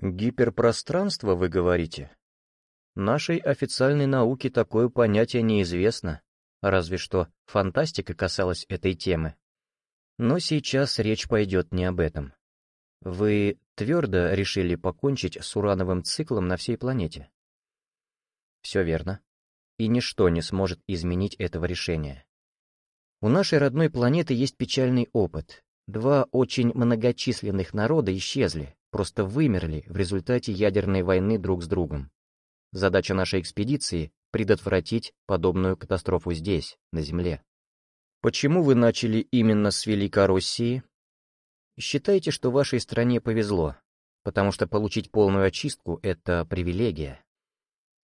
Гиперпространство, вы говорите? Нашей официальной науке такое понятие неизвестно, разве что фантастика касалась этой темы. Но сейчас речь пойдет не об этом. Вы твердо решили покончить с урановым циклом на всей планете? Все верно. И ничто не сможет изменить этого решения. У нашей родной планеты есть печальный опыт. Два очень многочисленных народа исчезли, просто вымерли в результате ядерной войны друг с другом. Задача нашей экспедиции — предотвратить подобную катастрофу здесь, на Земле. Почему вы начали именно с Великороссии? Считайте, что вашей стране повезло, потому что получить полную очистку — это привилегия.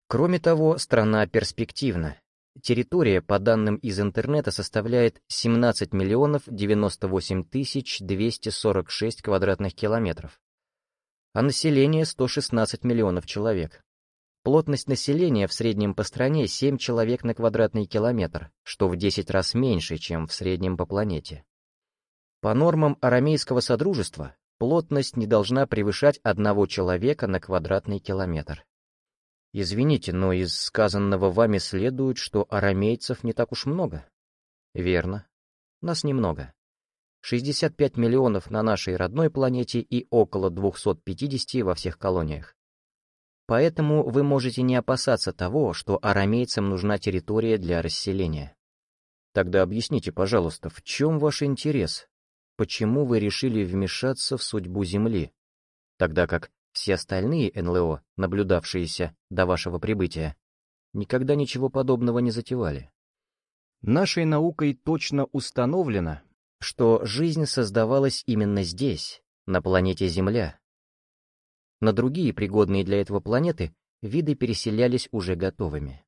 Кроме того, страна перспективна. Территория, по данным из интернета, составляет 17 миллионов 98 тысяч 246 квадратных километров а население 116 миллионов человек. Плотность населения в среднем по стране 7 человек на квадратный километр, что в 10 раз меньше, чем в среднем по планете. По нормам арамейского содружества, плотность не должна превышать одного человека на квадратный километр. Извините, но из сказанного вами следует, что арамейцев не так уж много. Верно. Нас немного. 65 миллионов на нашей родной планете и около 250 во всех колониях. Поэтому вы можете не опасаться того, что арамейцам нужна территория для расселения. Тогда объясните, пожалуйста, в чем ваш интерес? Почему вы решили вмешаться в судьбу Земли, тогда как все остальные НЛО, наблюдавшиеся до вашего прибытия, никогда ничего подобного не затевали? Нашей наукой точно установлено, что жизнь создавалась именно здесь, на планете Земля. На другие пригодные для этого планеты виды переселялись уже готовыми.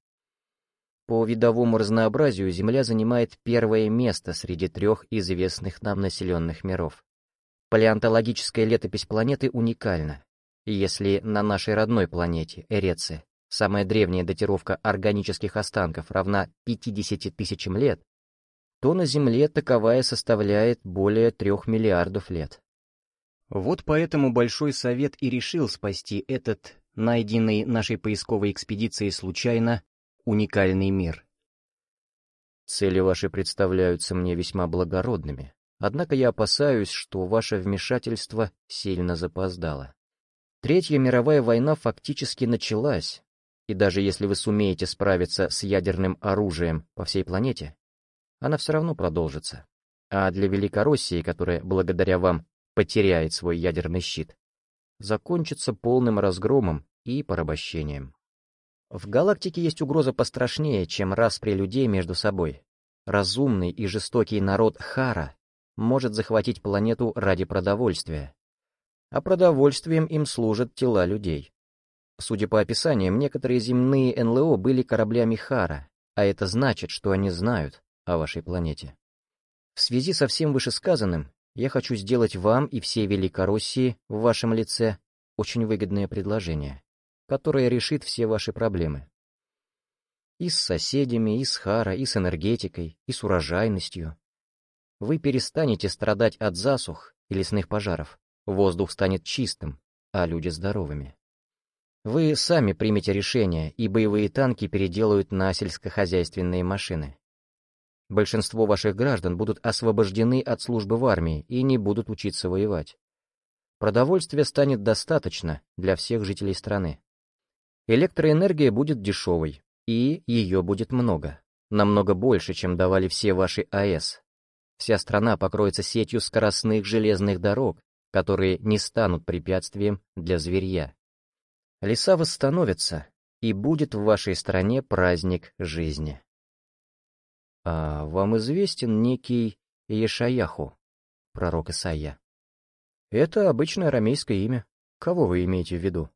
По видовому разнообразию Земля занимает первое место среди трех известных нам населенных миров. Палеонтологическая летопись планеты уникальна, если на нашей родной планете, Эреце, самая древняя датировка органических останков равна 50 тысячам лет, то на Земле таковая составляет более трех миллиардов лет. Вот поэтому Большой Совет и решил спасти этот, найденный нашей поисковой экспедицией случайно, уникальный мир. Цели ваши представляются мне весьма благородными, однако я опасаюсь, что ваше вмешательство сильно запоздало. Третья мировая война фактически началась, и даже если вы сумеете справиться с ядерным оружием по всей планете, она все равно продолжится. А для Великороссии, которая, благодаря вам, потеряет свой ядерный щит, закончится полным разгромом и порабощением. В галактике есть угроза пострашнее, чем распри людей между собой. Разумный и жестокий народ Хара может захватить планету ради продовольствия. А продовольствием им служат тела людей. Судя по описаниям, некоторые земные НЛО были кораблями Хара, а это значит, что они знают, о вашей планете. В связи со всем вышесказанным, я хочу сделать вам и всей Великороссии в вашем лице очень выгодное предложение, которое решит все ваши проблемы. И с соседями, и с Хара, и с энергетикой, и с урожайностью. Вы перестанете страдать от засух и лесных пожаров, воздух станет чистым, а люди здоровыми. Вы сами примете решение, и боевые танки переделают на сельскохозяйственные машины. Большинство ваших граждан будут освобождены от службы в армии и не будут учиться воевать. Продовольствия станет достаточно для всех жителей страны. Электроэнергия будет дешевой, и ее будет много. Намного больше, чем давали все ваши АЭС. Вся страна покроется сетью скоростных железных дорог, которые не станут препятствием для зверья. Леса восстановятся, и будет в вашей стране праздник жизни. «А вам известен некий Ешаяху, пророк Исаия?» «Это обычное арамейское имя. Кого вы имеете в виду?»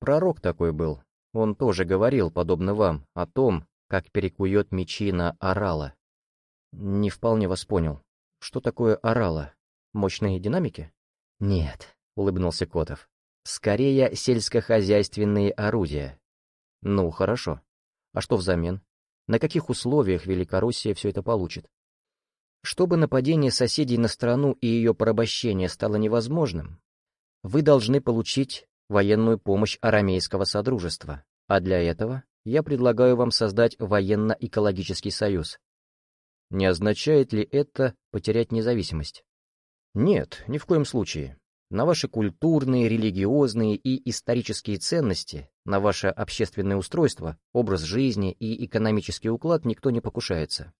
«Пророк такой был. Он тоже говорил, подобно вам, о том, как перекует мечи на орала. Не вполне вас понял. Что такое орала? Мощные динамики?» «Нет», — улыбнулся Котов. «Скорее сельскохозяйственные орудия». «Ну, хорошо. А что взамен?» На каких условиях Великороссия все это получит. Чтобы нападение соседей на страну и ее порабощение стало невозможным, вы должны получить военную помощь Арамейского Содружества, а для этого я предлагаю вам создать военно-экологический союз. Не означает ли это потерять независимость? Нет, ни в коем случае. На ваши культурные, религиозные и исторические ценности, на ваше общественное устройство, образ жизни и экономический уклад никто не покушается.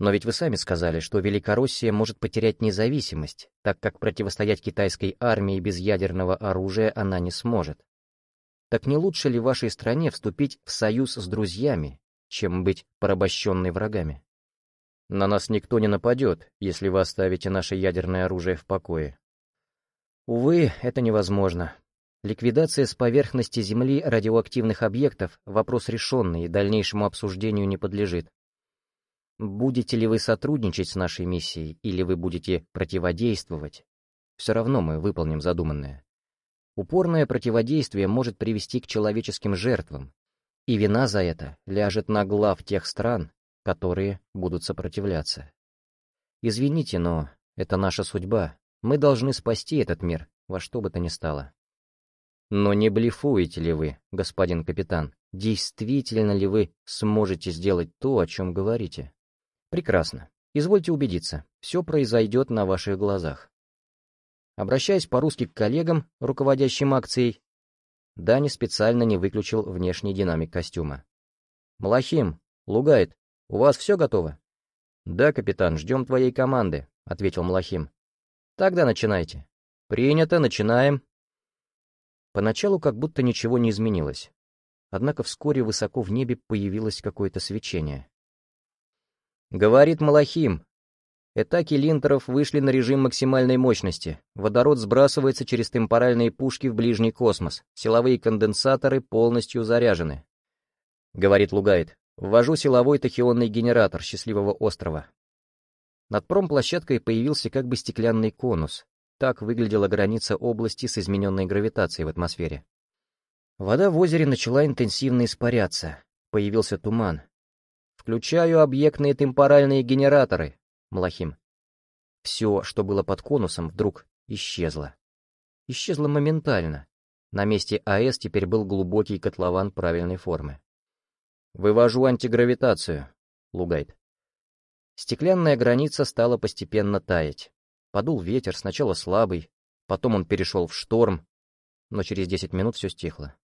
Но ведь вы сами сказали, что Великороссия может потерять независимость, так как противостоять китайской армии без ядерного оружия она не сможет. Так не лучше ли вашей стране вступить в союз с друзьями, чем быть порабощенной врагами? На нас никто не нападет, если вы оставите наше ядерное оружие в покое. Увы, это невозможно. Ликвидация с поверхности Земли радиоактивных объектов — вопрос решенный и дальнейшему обсуждению не подлежит. Будете ли вы сотрудничать с нашей миссией, или вы будете противодействовать, все равно мы выполним задуманное. Упорное противодействие может привести к человеческим жертвам, и вина за это ляжет на глав тех стран, которые будут сопротивляться. Извините, но это наша судьба. Мы должны спасти этот мир, во что бы то ни стало. Но не блефуете ли вы, господин капитан? Действительно ли вы сможете сделать то, о чем говорите? Прекрасно. Извольте убедиться, все произойдет на ваших глазах. Обращаясь по-русски к коллегам, руководящим акцией, Дани специально не выключил внешний динамик костюма. «Малахим, Лугайт, у вас все готово?» «Да, капитан, ждем твоей команды», — ответил Малахим. «Тогда начинайте». «Принято, начинаем». Поначалу как будто ничего не изменилось. Однако вскоре высоко в небе появилось какое-то свечение. Говорит Малахим. Этаки линтеров вышли на режим максимальной мощности. Водород сбрасывается через темпоральные пушки в ближний космос. Силовые конденсаторы полностью заряжены. Говорит Лугайт. Ввожу силовой тахионный генератор счастливого острова. Над промплощадкой появился как бы стеклянный конус. Так выглядела граница области с измененной гравитацией в атмосфере. Вода в озере начала интенсивно испаряться. Появился туман. Включаю объектные темпоральные генераторы, Малахим. Все, что было под конусом, вдруг исчезло. Исчезло моментально. На месте АЭС теперь был глубокий котлован правильной формы. «Вывожу антигравитацию», — Лугайт. Стеклянная граница стала постепенно таять. Подул ветер, сначала слабый, потом он перешел в шторм, но через десять минут все стихло.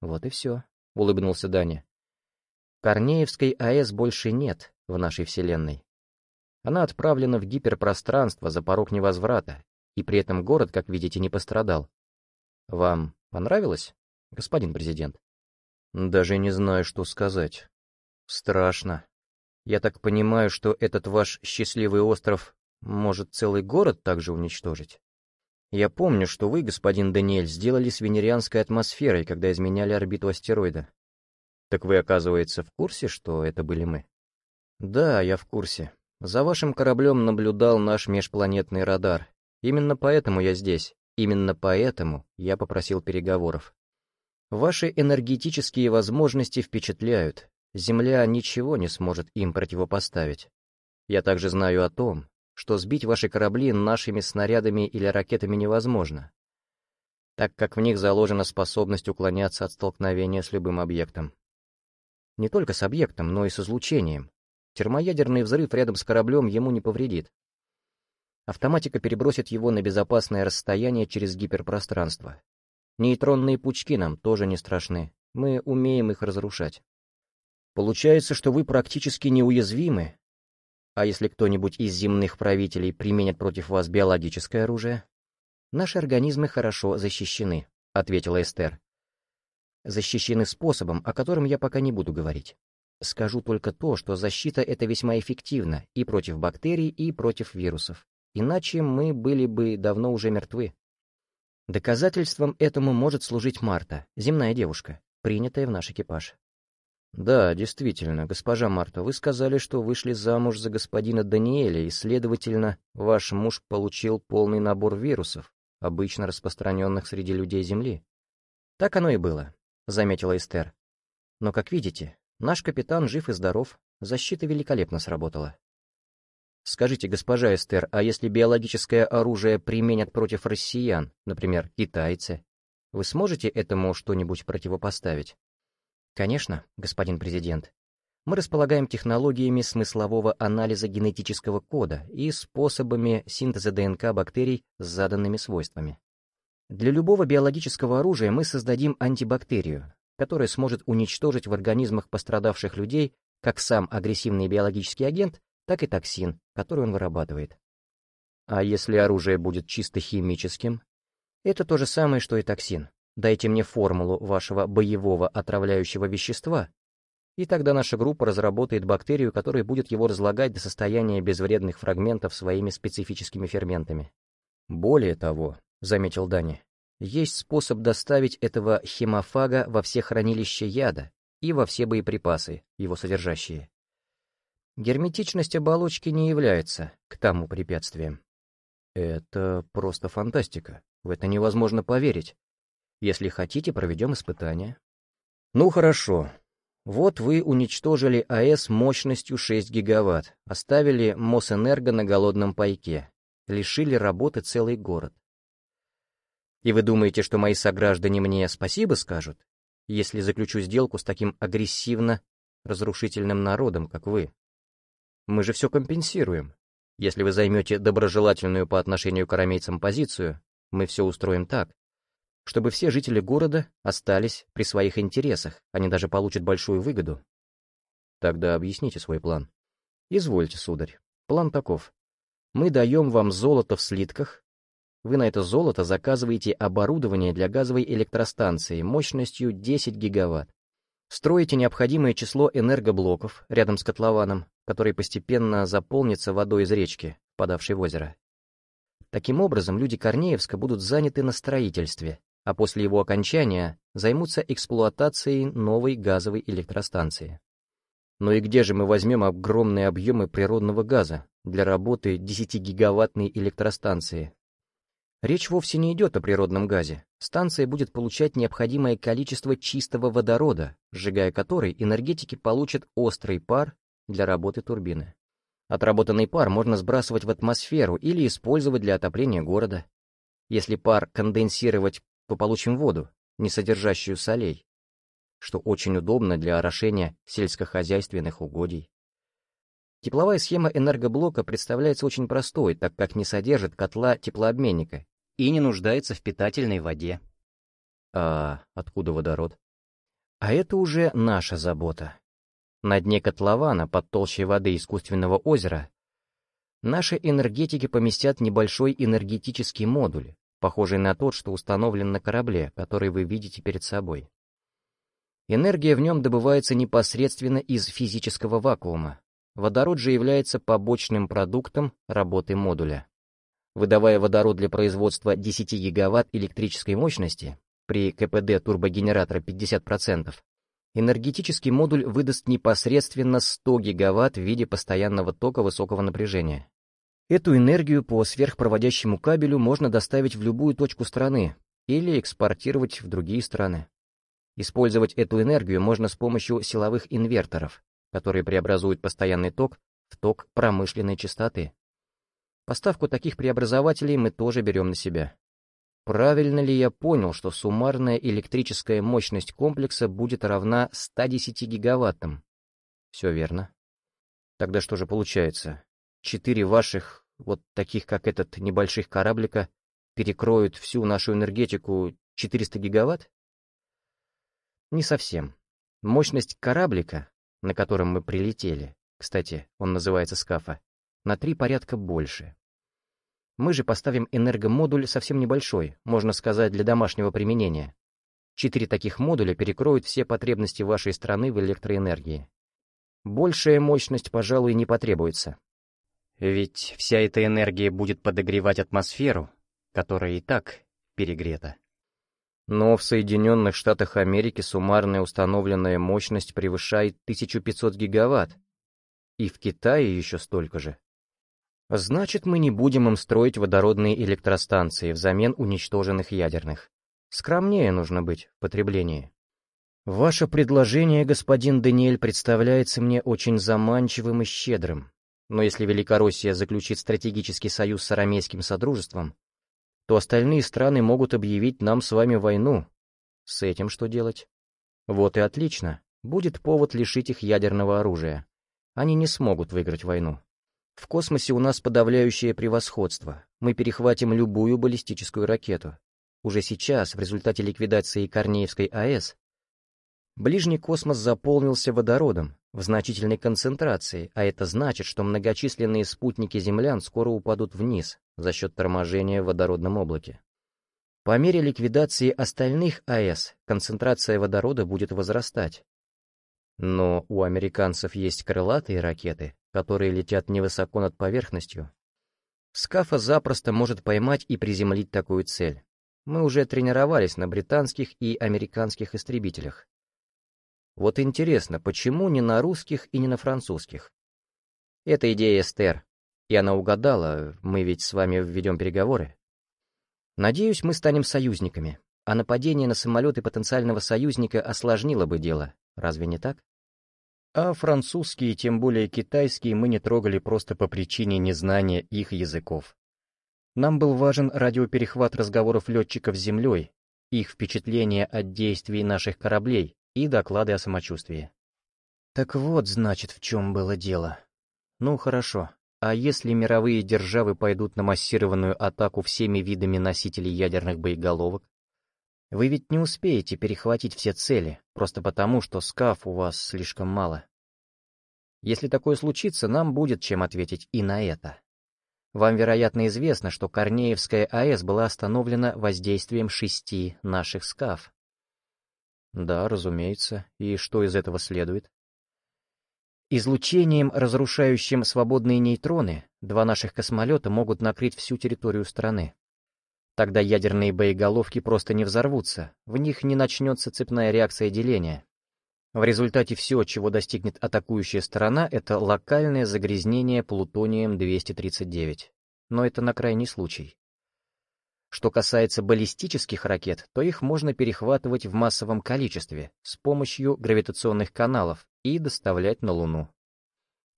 «Вот и все», — улыбнулся Даня. Корнеевской АЭС больше нет в нашей Вселенной. Она отправлена в гиперпространство за порог невозврата, и при этом город, как видите, не пострадал. Вам понравилось, господин президент? Даже не знаю, что сказать. Страшно. Я так понимаю, что этот ваш счастливый остров может целый город также уничтожить? Я помню, что вы, господин Даниэль, сделали с венерианской атмосферой, когда изменяли орбиту астероида. Так вы, оказывается, в курсе, что это были мы? Да, я в курсе. За вашим кораблем наблюдал наш межпланетный радар. Именно поэтому я здесь. Именно поэтому я попросил переговоров. Ваши энергетические возможности впечатляют. Земля ничего не сможет им противопоставить. Я также знаю о том, что сбить ваши корабли нашими снарядами или ракетами невозможно, так как в них заложена способность уклоняться от столкновения с любым объектом. Не только с объектом, но и с излучением. Термоядерный взрыв рядом с кораблем ему не повредит. Автоматика перебросит его на безопасное расстояние через гиперпространство. Нейтронные пучки нам тоже не страшны. Мы умеем их разрушать. Получается, что вы практически неуязвимы. А если кто-нибудь из земных правителей применит против вас биологическое оружие? Наши организмы хорошо защищены, — ответила Эстер защищены способом, о котором я пока не буду говорить. Скажу только то, что защита эта весьма эффективна и против бактерий, и против вирусов. Иначе мы были бы давно уже мертвы. Доказательством этому может служить Марта, земная девушка, принятая в наш экипаж. «Да, действительно, госпожа Марта, вы сказали, что вышли замуж за господина Даниэля, и, следовательно, ваш муж получил полный набор вирусов, обычно распространенных среди людей Земли». Так оно и было заметила Эстер. Но, как видите, наш капитан жив и здоров, защита великолепно сработала. Скажите, госпожа Эстер, а если биологическое оружие применят против россиян, например, китайцы, вы сможете этому что-нибудь противопоставить? Конечно, господин президент. Мы располагаем технологиями смыслового анализа генетического кода и способами синтеза ДНК бактерий с заданными свойствами. Для любого биологического оружия мы создадим антибактерию, которая сможет уничтожить в организмах пострадавших людей как сам агрессивный биологический агент, так и токсин, который он вырабатывает. А если оружие будет чисто химическим? Это то же самое, что и токсин. Дайте мне формулу вашего боевого отравляющего вещества, и тогда наша группа разработает бактерию, которая будет его разлагать до состояния безвредных фрагментов своими специфическими ферментами. Более того, заметил Дани, есть способ доставить этого хемофага во все хранилища яда и во все боеприпасы, его содержащие. Герметичность оболочки не является к тому препятствием. Это просто фантастика. В это невозможно поверить. Если хотите, проведем испытание. Ну хорошо. Вот вы уничтожили АЭС мощностью 6 гигаватт, оставили Мосэнерго на голодном пайке, лишили работы целый город. И вы думаете, что мои сограждане мне спасибо скажут, если заключу сделку с таким агрессивно разрушительным народом, как вы? Мы же все компенсируем. Если вы займете доброжелательную по отношению к арамейцам позицию, мы все устроим так, чтобы все жители города остались при своих интересах, они даже получат большую выгоду. Тогда объясните свой план. Извольте, сударь. План таков. Мы даем вам золото в слитках. Вы на это золото заказываете оборудование для газовой электростанции мощностью 10 гигаватт. Строите необходимое число энергоблоков рядом с котлованом, который постепенно заполнится водой из речки, подавшей в озеро. Таким образом, люди Корнеевска будут заняты на строительстве, а после его окончания займутся эксплуатацией новой газовой электростанции. Но и где же мы возьмем огромные объемы природного газа для работы 10-гигаваттной электростанции, Речь вовсе не идет о природном газе. Станция будет получать необходимое количество чистого водорода, сжигая который энергетики получат острый пар для работы турбины. Отработанный пар можно сбрасывать в атмосферу или использовать для отопления города. Если пар конденсировать, то получим воду, не содержащую солей, что очень удобно для орошения сельскохозяйственных угодий. Тепловая схема энергоблока представляется очень простой, так как не содержит котла теплообменника и не нуждается в питательной воде. А откуда водород? А это уже наша забота. На дне котлована, под толщей воды искусственного озера, наши энергетики поместят небольшой энергетический модуль, похожий на тот, что установлен на корабле, который вы видите перед собой. Энергия в нем добывается непосредственно из физического вакуума, Водород же является побочным продуктом работы модуля. Выдавая водород для производства 10 гигаватт электрической мощности, при КПД турбогенератора 50%, энергетический модуль выдаст непосредственно 100 гигаватт в виде постоянного тока высокого напряжения. Эту энергию по сверхпроводящему кабелю можно доставить в любую точку страны или экспортировать в другие страны. Использовать эту энергию можно с помощью силовых инверторов, которые преобразуют постоянный ток в ток промышленной частоты. Поставку таких преобразователей мы тоже берем на себя. Правильно ли я понял, что суммарная электрическая мощность комплекса будет равна 110 гигаваттам? Все верно. Тогда что же получается? Четыре ваших, вот таких как этот, небольших кораблика, перекроют всю нашу энергетику 400 гигаватт? Не совсем. Мощность кораблика на котором мы прилетели, кстати, он называется скафа, на три порядка больше. Мы же поставим энергомодуль совсем небольшой, можно сказать, для домашнего применения. Четыре таких модуля перекроют все потребности вашей страны в электроэнергии. Большая мощность, пожалуй, не потребуется. Ведь вся эта энергия будет подогревать атмосферу, которая и так перегрета. Но в Соединенных Штатах Америки суммарная установленная мощность превышает 1500 гигаватт. И в Китае еще столько же. Значит, мы не будем им строить водородные электростанции взамен уничтоженных ядерных. Скромнее нужно быть в потреблении. Ваше предложение, господин Даниэль, представляется мне очень заманчивым и щедрым. Но если Великороссия заключит стратегический союз с Арамейским Содружеством, то остальные страны могут объявить нам с вами войну. С этим что делать? Вот и отлично. Будет повод лишить их ядерного оружия. Они не смогут выиграть войну. В космосе у нас подавляющее превосходство. Мы перехватим любую баллистическую ракету. Уже сейчас, в результате ликвидации Корнеевской АЭС, ближний космос заполнился водородом в значительной концентрации, а это значит, что многочисленные спутники землян скоро упадут вниз за счет торможения в водородном облаке. По мере ликвидации остальных АЭС концентрация водорода будет возрастать, но у американцев есть крылатые ракеты, которые летят невысоко над поверхностью. Скафа запросто может поймать и приземлить такую цель. Мы уже тренировались на британских и американских истребителях. Вот интересно, почему не на русских и не на французских? Это идея Эстер, и она угадала, мы ведь с вами введем переговоры. Надеюсь, мы станем союзниками, а нападение на самолеты потенциального союзника осложнило бы дело, разве не так? А французские, тем более китайские, мы не трогали просто по причине незнания их языков. Нам был важен радиоперехват разговоров летчиков с землей, их впечатления от действий наших кораблей и доклады о самочувствии. Так вот, значит, в чем было дело. Ну, хорошо. А если мировые державы пойдут на массированную атаку всеми видами носителей ядерных боеголовок? Вы ведь не успеете перехватить все цели, просто потому, что скаф у вас слишком мало. Если такое случится, нам будет чем ответить и на это. Вам, вероятно, известно, что Корнеевская АЭС была остановлена воздействием шести наших скаф. Да, разумеется. И что из этого следует? Излучением, разрушающим свободные нейтроны, два наших космолета могут накрыть всю территорию страны. Тогда ядерные боеголовки просто не взорвутся, в них не начнется цепная реакция деления. В результате все, чего достигнет атакующая сторона, это локальное загрязнение плутонием-239. Но это на крайний случай. Что касается баллистических ракет, то их можно перехватывать в массовом количестве с помощью гравитационных каналов и доставлять на Луну.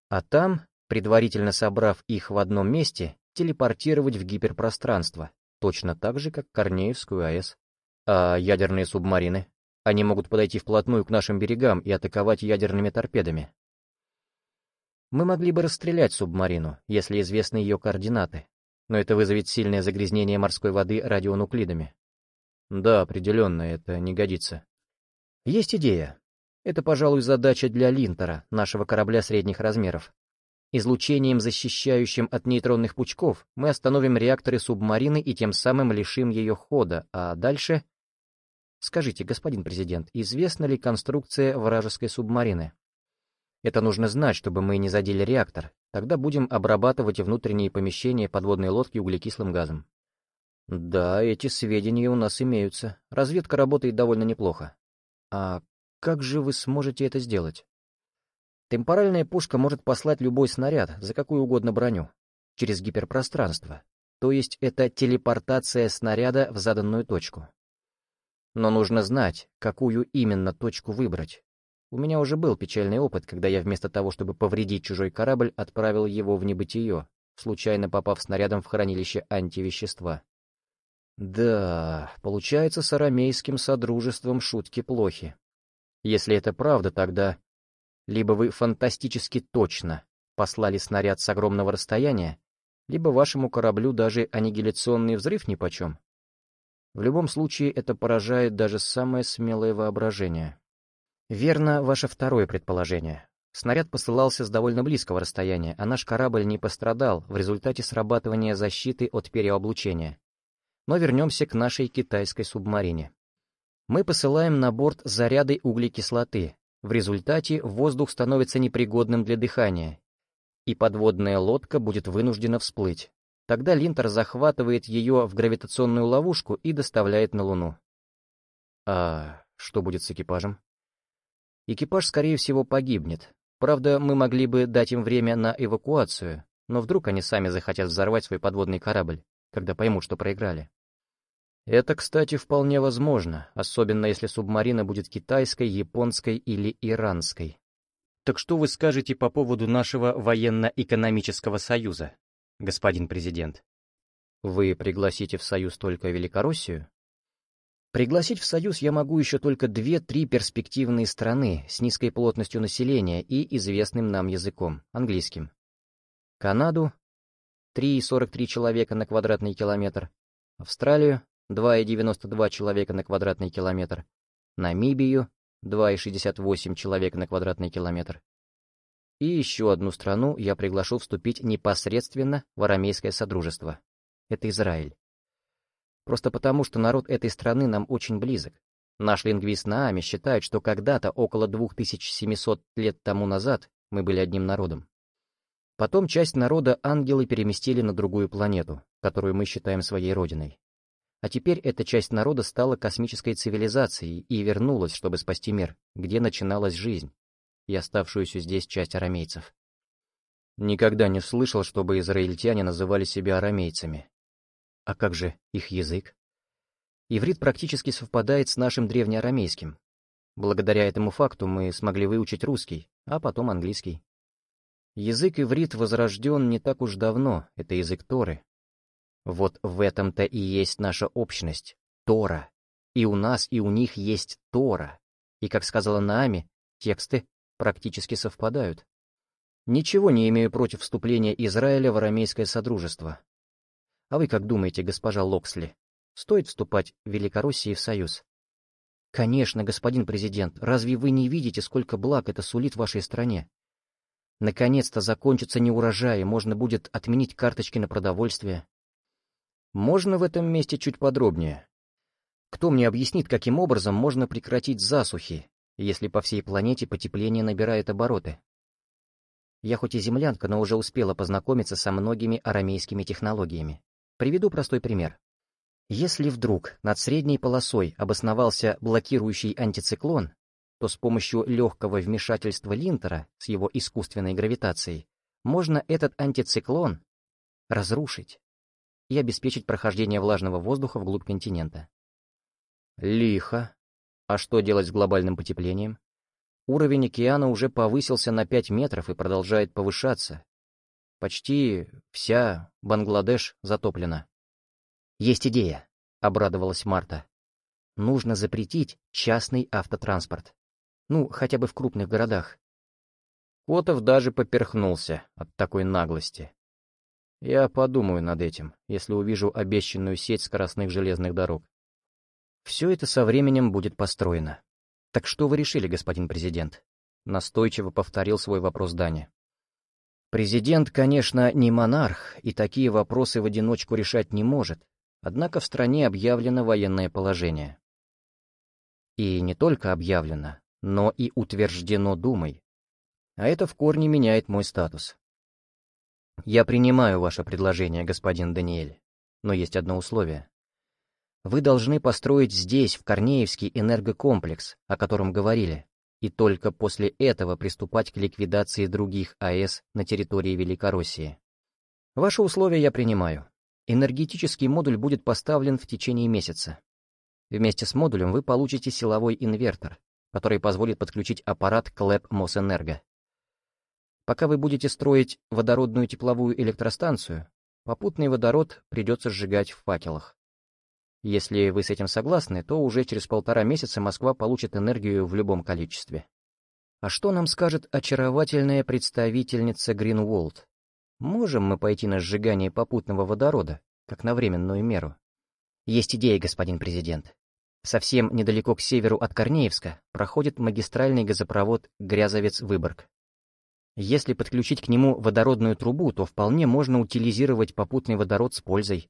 А там, предварительно собрав их в одном месте, телепортировать в гиперпространство, точно так же, как Корнеевскую АЭС. А ядерные субмарины? Они могут подойти вплотную к нашим берегам и атаковать ядерными торпедами. Мы могли бы расстрелять субмарину, если известны ее координаты, но это вызовет сильное загрязнение морской воды радионуклидами. Да, определенно, это не годится. Есть идея. Это, пожалуй, задача для Линтера, нашего корабля средних размеров. Излучением, защищающим от нейтронных пучков, мы остановим реакторы субмарины и тем самым лишим ее хода, а дальше... Скажите, господин президент, известна ли конструкция вражеской субмарины? Это нужно знать, чтобы мы не задели реактор. Тогда будем обрабатывать внутренние помещения подводной лодки углекислым газом. Да, эти сведения у нас имеются. Разведка работает довольно неплохо. А как же вы сможете это сделать? Темпоральная пушка может послать любой снаряд за какую угодно броню, через гиперпространство, то есть это телепортация снаряда в заданную точку. Но нужно знать, какую именно точку выбрать. У меня уже был печальный опыт, когда я вместо того, чтобы повредить чужой корабль, отправил его в небытие, случайно попав снарядом в хранилище антивещества. Да, получается, с арамейским содружеством шутки плохи. Если это правда, тогда либо вы фантастически точно послали снаряд с огромного расстояния, либо вашему кораблю даже аннигиляционный взрыв нипочем. В любом случае, это поражает даже самое смелое воображение. Верно ваше второе предположение. Снаряд посылался с довольно близкого расстояния, а наш корабль не пострадал в результате срабатывания защиты от переоблучения. Но вернемся к нашей китайской субмарине. Мы посылаем на борт заряды углекислоты, в результате воздух становится непригодным для дыхания, и подводная лодка будет вынуждена всплыть. Тогда Линтер захватывает ее в гравитационную ловушку и доставляет на Луну. А что будет с экипажем? Экипаж, скорее всего, погибнет. Правда, мы могли бы дать им время на эвакуацию, но вдруг они сами захотят взорвать свой подводный корабль, когда поймут, что проиграли. Это, кстати, вполне возможно, особенно если субмарина будет китайской, японской или иранской. Так что вы скажете по поводу нашего военно-экономического союза, господин президент? Вы пригласите в союз только Великороссию? Пригласить в союз я могу еще только две-три перспективные страны с низкой плотностью населения и известным нам языком, английским. Канаду 3,43 человека на квадратный километр, Австралию 2,92 человека на квадратный километр, Намибию 2,68 человека на квадратный километр. И еще одну страну я приглашу вступить непосредственно в Арамейское Содружество. Это Израиль. Просто потому, что народ этой страны нам очень близок. Наш лингвист Наами считает, что когда-то, около 2700 лет тому назад, мы были одним народом. Потом часть народа ангелы переместили на другую планету, которую мы считаем своей родиной. А теперь эта часть народа стала космической цивилизацией и вернулась, чтобы спасти мир, где начиналась жизнь, и оставшуюся здесь часть арамейцев. Никогда не слышал, чтобы израильтяне называли себя арамейцами. А как же их язык? Иврит практически совпадает с нашим древнеарамейским. Благодаря этому факту мы смогли выучить русский, а потом английский. Язык иврит возрожден не так уж давно, это язык Торы. Вот в этом-то и есть наша общность, Тора. И у нас, и у них есть Тора. И, как сказала Наами, тексты практически совпадают. Ничего не имею против вступления Израиля в арамейское содружество. А вы как думаете, госпожа Локсли, стоит вступать в Великороссии в союз? Конечно, господин президент, разве вы не видите, сколько благ это сулит вашей стране? Наконец-то закончится неурожай, можно будет отменить карточки на продовольствие. Можно в этом месте чуть подробнее? Кто мне объяснит, каким образом можно прекратить засухи, если по всей планете потепление набирает обороты? Я хоть и землянка, но уже успела познакомиться со многими арамейскими технологиями. Приведу простой пример. Если вдруг над средней полосой обосновался блокирующий антициклон, то с помощью легкого вмешательства Линтера с его искусственной гравитацией можно этот антициклон разрушить и обеспечить прохождение влажного воздуха вглубь континента. Лихо. А что делать с глобальным потеплением? Уровень океана уже повысился на 5 метров и продолжает повышаться. Почти вся Бангладеш затоплена. «Есть идея», — обрадовалась Марта. «Нужно запретить частный автотранспорт. Ну, хотя бы в крупных городах. Котов даже поперхнулся от такой наглости. Я подумаю над этим, если увижу обещанную сеть скоростных железных дорог. Все это со временем будет построено. Так что вы решили, господин президент? Настойчиво повторил свой вопрос Даня. Президент, конечно, не монарх, и такие вопросы в одиночку решать не может, однако в стране объявлено военное положение. И не только объявлено, но и утверждено Думой. А это в корне меняет мой статус. Я принимаю ваше предложение, господин Даниэль, но есть одно условие. Вы должны построить здесь, в Корнеевский энергокомплекс, о котором говорили, и только после этого приступать к ликвидации других АЭС на территории Великороссии. Ваши условия я принимаю. Энергетический модуль будет поставлен в течение месяца. Вместе с модулем вы получите силовой инвертор, который позволит подключить аппарат к ЛЭП Мосэнерго. Пока вы будете строить водородную тепловую электростанцию, попутный водород придется сжигать в факелах. Если вы с этим согласны, то уже через полтора месяца Москва получит энергию в любом количестве. А что нам скажет очаровательная представительница Гринволд? Можем мы пойти на сжигание попутного водорода, как на временную меру? Есть идея, господин президент. Совсем недалеко к северу от Корнеевска проходит магистральный газопровод Грязовец-Выборг. Если подключить к нему водородную трубу, то вполне можно утилизировать попутный водород с пользой.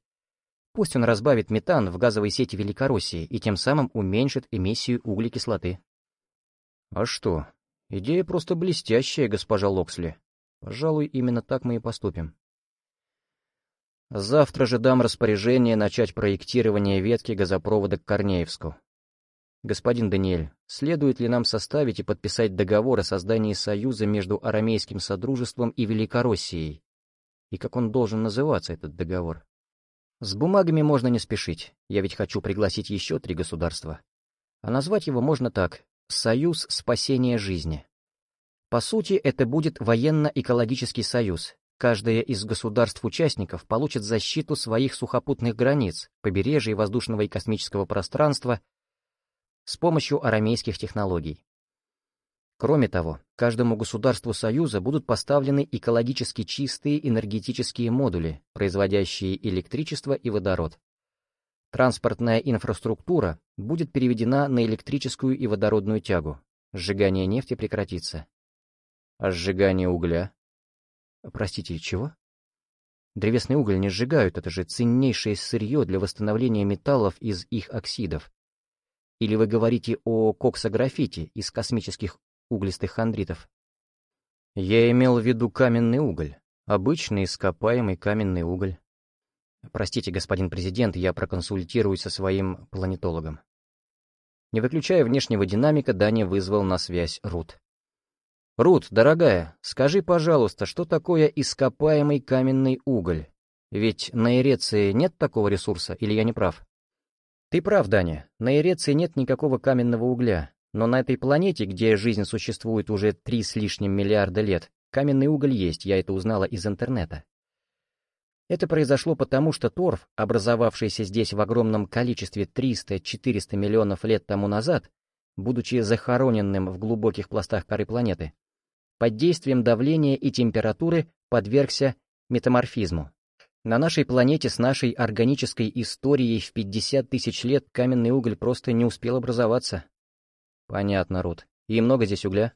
Пусть он разбавит метан в газовой сети Великороссии и тем самым уменьшит эмиссию углекислоты. А что? Идея просто блестящая, госпожа Локсли. Пожалуй, именно так мы и поступим. Завтра же дам распоряжение начать проектирование ветки газопровода к Корнеевску. Господин Даниэль, следует ли нам составить и подписать договор о создании союза между Арамейским Содружеством и Великороссией? И как он должен называться, этот договор? С бумагами можно не спешить, я ведь хочу пригласить еще три государства. А назвать его можно так — «Союз спасения жизни». По сути, это будет военно-экологический союз. Каждое из государств-участников получит защиту своих сухопутных границ, побережья воздушного и космического пространства с помощью арамейских технологий. Кроме того, каждому государству Союза будут поставлены экологически чистые энергетические модули, производящие электричество и водород. Транспортная инфраструктура будет переведена на электрическую и водородную тягу. Сжигание нефти прекратится. А сжигание угля? Простите, чего? Древесный уголь не сжигают, это же ценнейшее сырье для восстановления металлов из их оксидов. Или вы говорите о коксографите из космических углистых хондритов. Я имел в виду каменный уголь, обычный ископаемый каменный уголь. Простите, господин президент, я проконсультируюсь со своим планетологом. Не выключая внешнего динамика, Даня вызвал на связь Рут. «Рут, дорогая, скажи, пожалуйста, что такое ископаемый каменный уголь? Ведь на Эреции нет такого ресурса, или я не прав?» «Ты прав, Даня, на Эреции нет никакого каменного угля, но на этой планете, где жизнь существует уже три с лишним миллиарда лет, каменный уголь есть, я это узнала из интернета. Это произошло потому, что торф, образовавшийся здесь в огромном количестве 300-400 миллионов лет тому назад, будучи захороненным в глубоких пластах коры планеты, под действием давления и температуры подвергся метаморфизму. На нашей планете с нашей органической историей в 50 тысяч лет каменный уголь просто не успел образоваться, Понятно, Рут. И много здесь угля?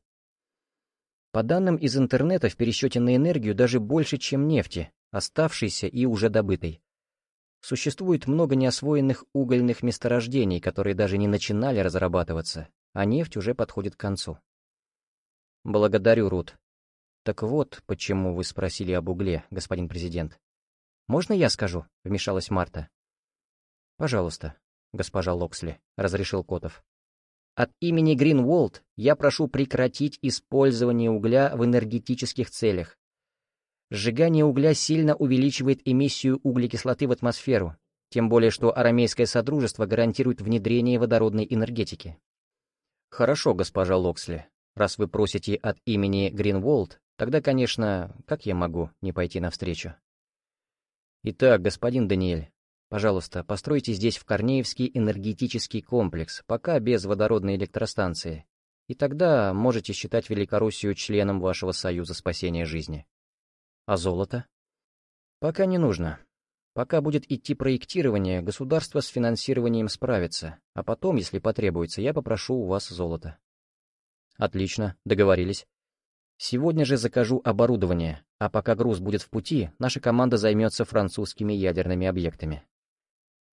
По данным из интернета, в пересчете на энергию даже больше, чем нефти, оставшейся и уже добытой. Существует много неосвоенных угольных месторождений, которые даже не начинали разрабатываться, а нефть уже подходит к концу. Благодарю, Рут. Так вот, почему вы спросили об угле, господин президент. Можно я скажу? Вмешалась Марта. Пожалуйста, госпожа Локсли, разрешил Котов. От имени Гринволд я прошу прекратить использование угля в энергетических целях. Сжигание угля сильно увеличивает эмиссию углекислоты в атмосферу, тем более что Арамейское Содружество гарантирует внедрение водородной энергетики. Хорошо, госпожа Локсли, раз вы просите от имени Гринволд, тогда, конечно, как я могу не пойти навстречу? Итак, господин Даниэль, Пожалуйста, постройте здесь в Корнеевский энергетический комплекс, пока без водородной электростанции. И тогда можете считать Великороссию членом вашего союза спасения жизни. А золото? Пока не нужно. Пока будет идти проектирование, государство с финансированием справится, а потом, если потребуется, я попрошу у вас золото. Отлично, договорились. Сегодня же закажу оборудование, а пока груз будет в пути, наша команда займется французскими ядерными объектами.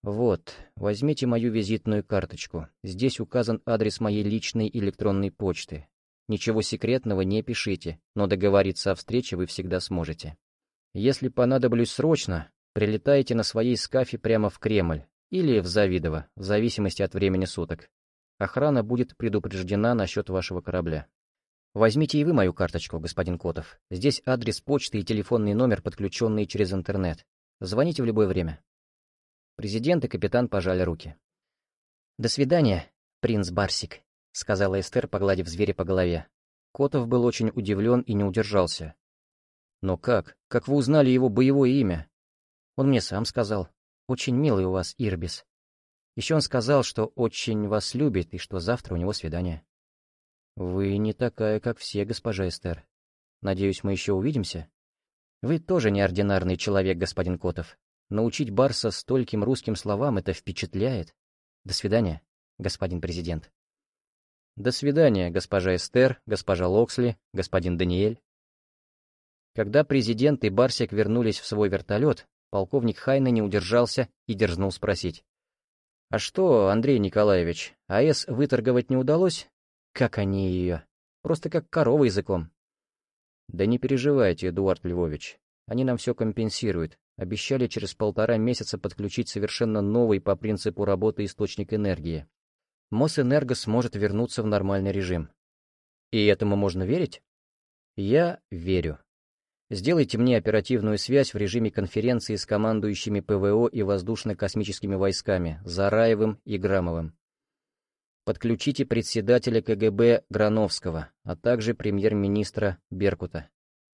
Вот, возьмите мою визитную карточку. Здесь указан адрес моей личной электронной почты. Ничего секретного не пишите, но договориться о встрече вы всегда сможете. Если понадоблюсь срочно, прилетайте на своей скафе прямо в Кремль или в Завидово, в зависимости от времени суток. Охрана будет предупреждена насчет вашего корабля. Возьмите и вы мою карточку, господин Котов. Здесь адрес почты и телефонный номер, подключенные через интернет. Звоните в любое время. Президент и капитан пожали руки. «До свидания, принц Барсик», — сказала Эстер, погладив зверя по голове. Котов был очень удивлен и не удержался. «Но как? Как вы узнали его боевое имя?» «Он мне сам сказал. Очень милый у вас Ирбис. Еще он сказал, что очень вас любит и что завтра у него свидание». «Вы не такая, как все, госпожа Эстер. Надеюсь, мы еще увидимся?» «Вы тоже неординарный человек, господин Котов. Научить Барса стольким русским словам это впечатляет. До свидания, господин президент. До свидания, госпожа Эстер, госпожа Локсли, господин Даниэль. Когда президент и Барсик вернулись в свой вертолет, полковник Хайна не удержался и дерзнул спросить. «А что, Андрей Николаевич, АЭС выторговать не удалось? Как они ее? Просто как корова языком». «Да не переживайте, Эдуард Львович, они нам все компенсируют, Обещали через полтора месяца подключить совершенно новый по принципу работы источник энергии. Мосэнерго сможет вернуться в нормальный режим. И этому можно верить? Я верю. Сделайте мне оперативную связь в режиме конференции с командующими ПВО и воздушно-космическими войсками Зараевым и Грамовым. Подключите председателя КГБ Грановского, а также премьер-министра Беркута.